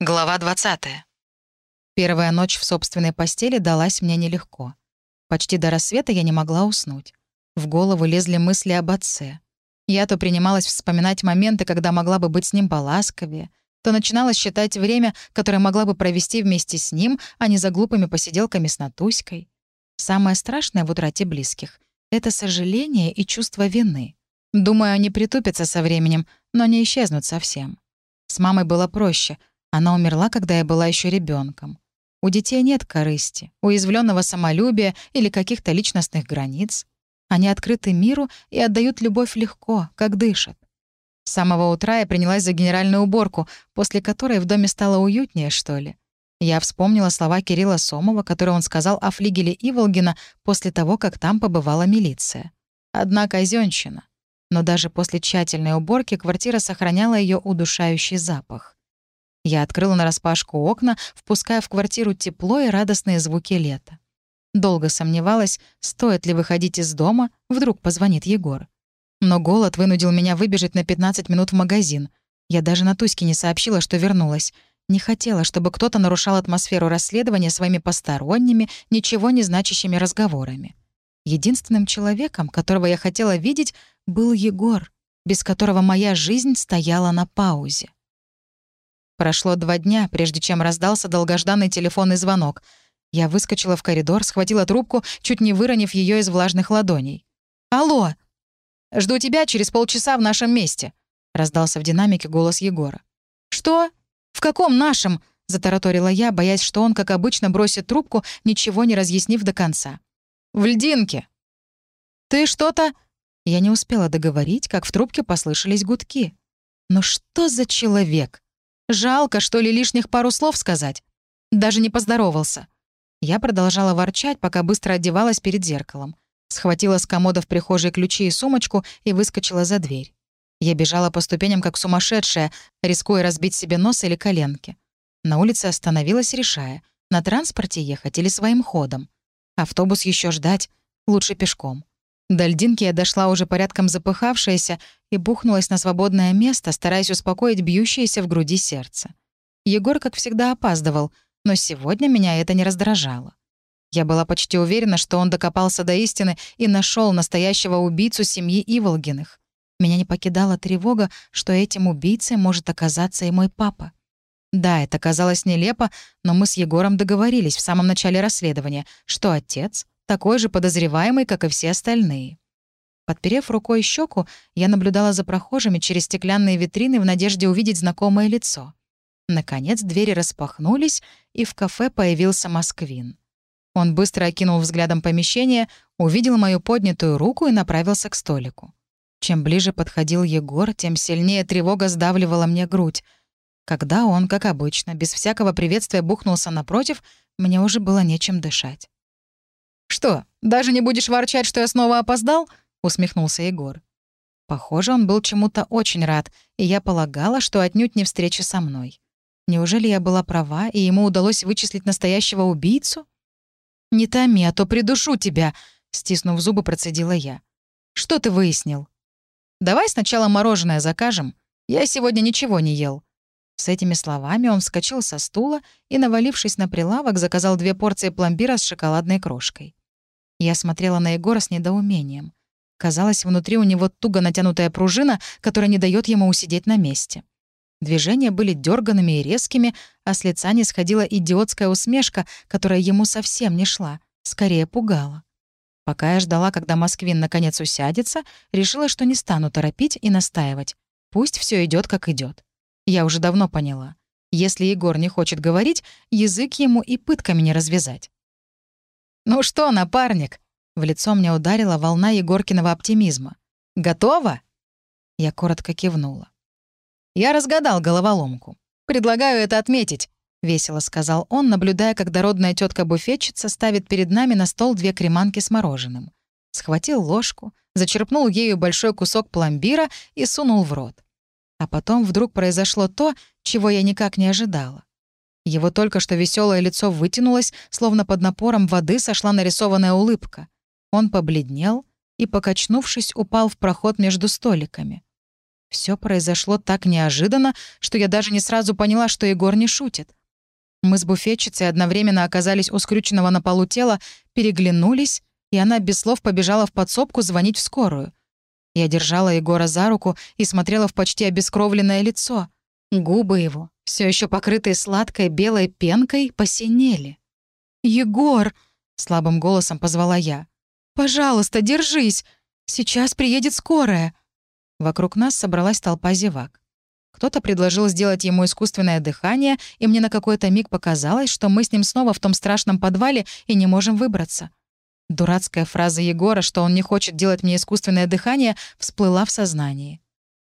Глава 20. Первая ночь в собственной постели далась мне нелегко. Почти до рассвета я не могла уснуть. В голову лезли мысли об отце. Я то принималась вспоминать моменты, когда могла бы быть с ним поласковее, то начинала считать время, которое могла бы провести вместе с ним, а не за глупыми посиделками с Натуськой. Самое страшное в утрате близких — это сожаление и чувство вины. Думаю, они притупятся со временем, но не исчезнут совсем. С мамой было проще — она умерла, когда я была еще ребенком. У детей нет корысти, уязвленного самолюбия или каких-то личностных границ. Они открыты миру и отдают любовь легко, как дышат. С самого утра я принялась за генеральную уборку, после которой в доме стало уютнее, что ли. Я вспомнила слова Кирилла Сомова, которые он сказал о флигеле Иволгина после того, как там побывала милиция. Одна казёнщина. Но даже после тщательной уборки квартира сохраняла ее удушающий запах. Я открыла нараспашку окна, впуская в квартиру тепло и радостные звуки лета. Долго сомневалась, стоит ли выходить из дома, вдруг позвонит Егор. Но голод вынудил меня выбежать на 15 минут в магазин. Я даже на Туське не сообщила, что вернулась. Не хотела, чтобы кто-то нарушал атмосферу расследования своими посторонними, ничего не значащими разговорами. Единственным человеком, которого я хотела видеть, был Егор, без которого моя жизнь стояла на паузе. Прошло два дня, прежде чем раздался долгожданный телефонный звонок. Я выскочила в коридор, схватила трубку, чуть не выронив ее из влажных ладоней. «Алло! Жду тебя через полчаса в нашем месте», — раздался в динамике голос Егора. «Что? В каком нашем?» — затараторила я, боясь, что он, как обычно, бросит трубку, ничего не разъяснив до конца. «В льдинке!» «Ты что-то...» Я не успела договорить, как в трубке послышались гудки. «Ну что за человек?» Жалко, что ли, лишних пару слов сказать. Даже не поздоровался. Я продолжала ворчать, пока быстро одевалась перед зеркалом. Схватила с комода в прихожей ключи и сумочку и выскочила за дверь. Я бежала по ступеням, как сумасшедшая, рискуя разбить себе нос или коленки. На улице остановилась, решая, на транспорте ехать или своим ходом. Автобус еще ждать, лучше пешком. До льдинки я дошла уже порядком запыхавшаяся и бухнулась на свободное место, стараясь успокоить бьющееся в груди сердце. Егор, как всегда, опаздывал, но сегодня меня это не раздражало. Я была почти уверена, что он докопался до истины и нашел настоящего убийцу семьи Иволгиных. Меня не покидала тревога, что этим убийцей может оказаться и мой папа. Да, это казалось нелепо, но мы с Егором договорились в самом начале расследования, что отец такой же подозреваемый, как и все остальные. Подперев рукой щеку, я наблюдала за прохожими через стеклянные витрины в надежде увидеть знакомое лицо. Наконец двери распахнулись, и в кафе появился Москвин. Он быстро окинул взглядом помещение, увидел мою поднятую руку и направился к столику. Чем ближе подходил Егор, тем сильнее тревога сдавливала мне грудь. Когда он, как обычно, без всякого приветствия бухнулся напротив, мне уже было нечем дышать. «Что, даже не будешь ворчать, что я снова опоздал?» — усмехнулся Егор. Похоже, он был чему-то очень рад, и я полагала, что отнюдь не встреча со мной. Неужели я была права, и ему удалось вычислить настоящего убийцу? «Не томи, а то придушу тебя», — стиснув зубы, процедила я. «Что ты выяснил?» «Давай сначала мороженое закажем. Я сегодня ничего не ел». С этими словами он вскочил со стула и, навалившись на прилавок, заказал две порции пломбира с шоколадной крошкой. Я смотрела на Егора с недоумением. Казалось, внутри у него туго натянутая пружина, которая не дает ему усидеть на месте. Движения были дерганными и резкими, а с лица не сходила идиотская усмешка, которая ему совсем не шла, скорее пугала. Пока я ждала, когда Москвин наконец усядется, решила, что не стану торопить и настаивать. Пусть все идет как идет. Я уже давно поняла. Если Егор не хочет говорить, язык ему и пытками не развязать. «Ну что, напарник?» В лицо мне ударила волна Егоркиного оптимизма. «Готово?» Я коротко кивнула. «Я разгадал головоломку. Предлагаю это отметить», — весело сказал он, наблюдая, как дородная тетка буфетчица ставит перед нами на стол две креманки с мороженым. Схватил ложку, зачерпнул ею большой кусок пломбира и сунул в рот. А потом вдруг произошло то, чего я никак не ожидала. Его только что веселое лицо вытянулось, словно под напором воды сошла нарисованная улыбка. Он побледнел и, покачнувшись, упал в проход между столиками. Все произошло так неожиданно, что я даже не сразу поняла, что Егор не шутит. Мы с буфетчицей одновременно оказались у скрюченного на полу тела, переглянулись, и она без слов побежала в подсобку звонить в скорую. Я держала Егора за руку и смотрела в почти обескровленное лицо. Губы его, все еще покрытые сладкой белой пенкой, посинели. «Егор!» — слабым голосом позвала я. «Пожалуйста, держись! Сейчас приедет скорая!» Вокруг нас собралась толпа зевак. Кто-то предложил сделать ему искусственное дыхание, и мне на какой-то миг показалось, что мы с ним снова в том страшном подвале и не можем выбраться. Дурацкая фраза Егора, что он не хочет делать мне искусственное дыхание, всплыла в сознании.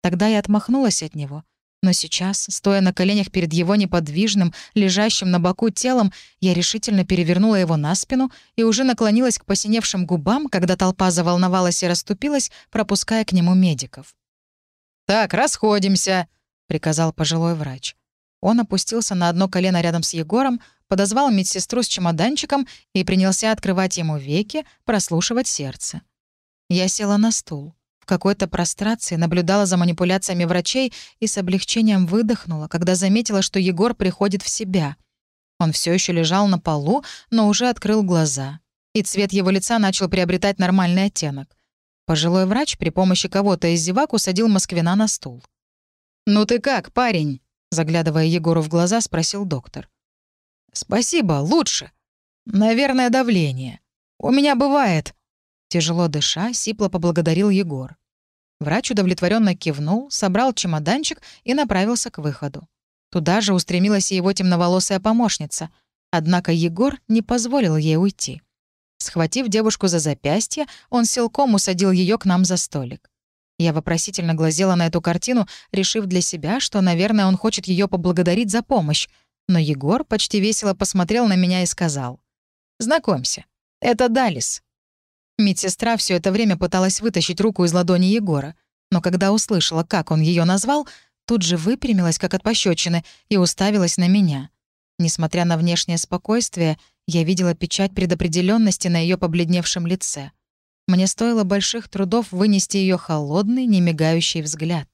Тогда я отмахнулась от него. Но сейчас, стоя на коленях перед его неподвижным, лежащим на боку телом, я решительно перевернула его на спину и уже наклонилась к посиневшим губам, когда толпа заволновалась и расступилась, пропуская к нему медиков. «Так, расходимся», — приказал пожилой врач. Он опустился на одно колено рядом с Егором, подозвал медсестру с чемоданчиком и принялся открывать ему веки, прослушивать сердце. Я села на стул. В какой-то прострации наблюдала за манипуляциями врачей и с облегчением выдохнула, когда заметила, что Егор приходит в себя. Он все еще лежал на полу, но уже открыл глаза. И цвет его лица начал приобретать нормальный оттенок. Пожилой врач при помощи кого-то из зевак усадил Москвина на стул. «Ну ты как, парень?» Заглядывая Егору в глаза, спросил доктор. «Спасибо, лучше. Наверное, давление. У меня бывает». Тяжело дыша, сипло поблагодарил Егор. Врач удовлетворенно кивнул, собрал чемоданчик и направился к выходу. Туда же устремилась и его темноволосая помощница. Однако Егор не позволил ей уйти. Схватив девушку за запястье, он силком усадил ее к нам за столик. Я вопросительно глазела на эту картину, решив для себя, что, наверное, он хочет ее поблагодарить за помощь. Но Егор почти весело посмотрел на меня и сказал. «Знакомься, это Далис». Медсестра все это время пыталась вытащить руку из ладони Егора, но когда услышала, как он ее назвал, тут же выпрямилась, как от пощечины, и уставилась на меня. Несмотря на внешнее спокойствие, я видела печать предопределенности на ее побледневшем лице. Мне стоило больших трудов вынести ее холодный, немигающий взгляд.